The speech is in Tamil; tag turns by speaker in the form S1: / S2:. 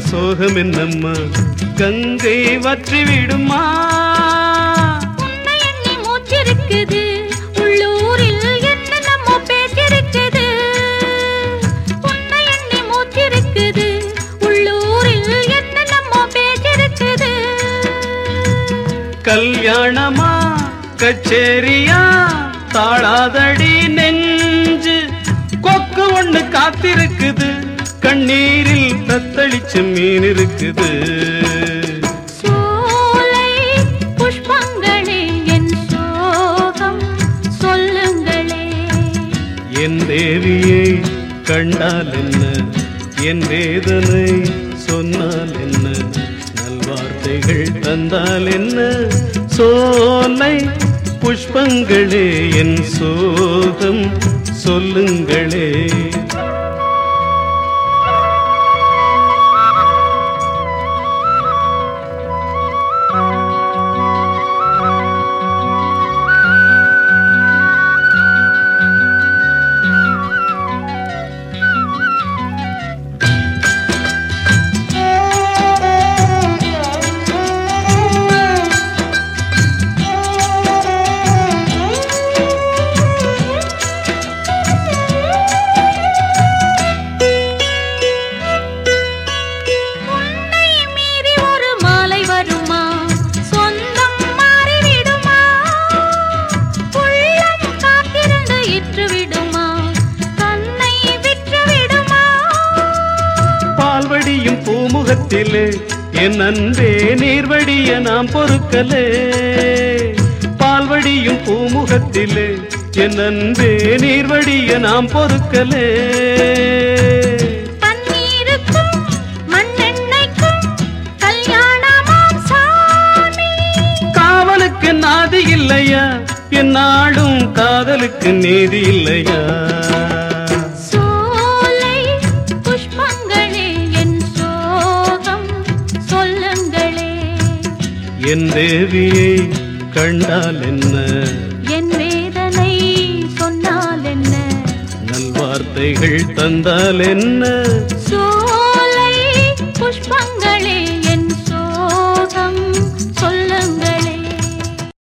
S1: சோகம்
S2: என்னம்மா? கங்கை வற்றி விடுமா
S1: மூச்சிருக்குது. உள்ளூரில் என்ன நம்ம பேச்சிருக்குது உன்னை எண்ணி மூச்சிருக்குது. உள்ளூரில் என்ன நம்ம பேச்சிருக்குது
S2: கல்யாணமா? கச்சேரியா? தாழாதடி நெஞ்சு. கொக்கு ஒண்ணு காத்திருக்குது. கண்ணீரில் தத்தளிச்ச மீன் இருக்குது.
S1: சோலை புஷ்பங்களே என் சோகம் சொல்லுங்களே.
S2: என் தேவியை கண்டால் என்ன? என் வேதனை சொன்னால் என்ன? நல்வார்த்தைகள் தந்தால் என்ன? சோலை புஷ்பங்களே என் சோகம் சொல்லுங்களே. பூமுகத்திலே என் அன்பே நீர்வடிய நாம் பொறுக்கலே. பால்வடியும் பூமுகத்திலே என் அன்பே நீர்வடிய நாம் பொறுக்கலே. காவலுக்கு நாதி இல்லையா? என் நாடும் காதலுக்கு நீதி இல்லையா?
S1: என்
S2: தேவியை கண்டால் என்ன?
S1: என் வேதனை சொன்னால் என்ன?
S2: நல்வார்த்தைகள் தந்தால் என்ன? சோலை புஷ்பங்களே